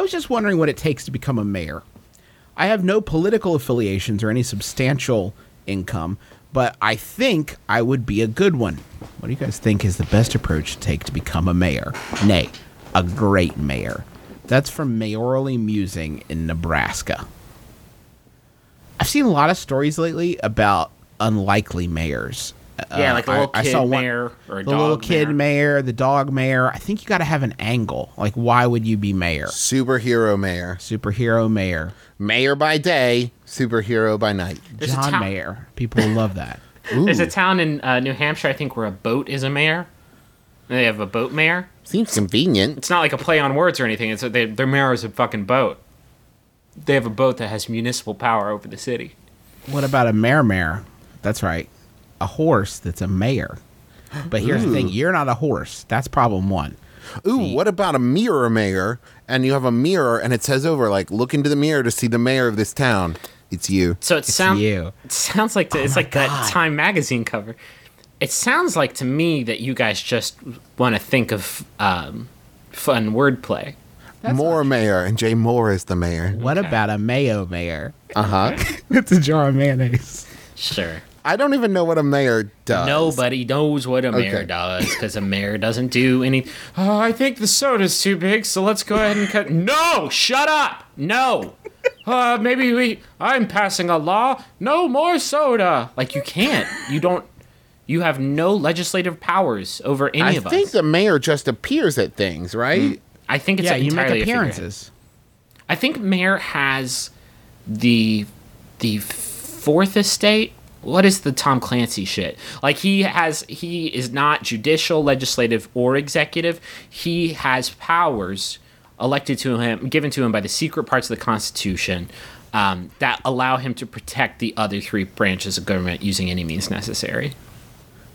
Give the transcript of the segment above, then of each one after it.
I was just wondering what it takes to become a mayor. I have no political affiliations or any substantial income, but I think I would be a good one. What do you guys think is the best approach to take to become a mayor? Nay, a great mayor. That's from Mayorally Musing in Nebraska. I've seen a lot of stories lately about unlikely mayors. Yeah, Uh, like a little I- I kid saw one- mayor or a the little dog kid mayor. mayor, the dog mayor. I think you got to have an angle. Like, why would you be mayor? Superhero mayor. Superhero mayor, Mayor by day, superhero by night. There's John town- Mayer. People love that. There's a town in uh, New Hampshire, I think, where a boat is a mayor. They have a boat mayor. Seems convenient. It's not like a play on words or anything. It's a, they, their mayor is a fucking boat. They have a boat that has municipal power over the city. What about a mare mayor? That's right, a horse that's a mayor. But here's the thing: you're not a horse. That's problem one. Ooh, what about a mirror mayor? And you have a mirror, and it says over like, "Look into the mirror to see the mayor of this town." It's you. So it sounds you. it sounds like it's like that Time magazine cover. It sounds like to me that you guys just want to think of um, fun wordplay. Moore mayor, and Jay Moore is the mayor. What about a mayo mayor? Uh huh. it's a jar of mayonnaise. Sure. I don't even know what a mayor does. Nobody knows what a mayor Okay. does because a mayor doesn't do any. Oh, I think the soda's too big, so let's go ahead and cut. No, shut up. No. Uh, maybe we. I'm passing a law. No more soda. Like you can't. You don't. You have no legislative powers over any I of us. I think the mayor just appears at things, right? I think it's yeah, you entirely make appearances. I think mayor has the the fourth estate. What is the Tom Clancy shit? Like he has he is not judicial, legislative, or executive. He has powers elected to him, given to him by the secret parts of the Constitution. Um, that allow him to protect the other three branches of government using any means necessary.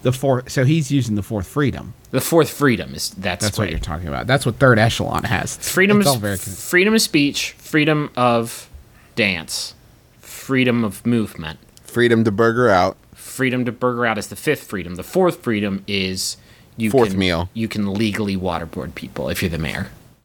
The fourth. So he's using the fourth freedom. The fourth freedom is that's, That's right. what you're talking about. That's what third echelon has. Freedom it's all very freedom of speech, freedom of dance, freedom of movement, Freedom to burger out. freedom to burger out is the fifth freedom. The fourth freedom is you Fourth can, meal. You can legally waterboard people if you're the mayor.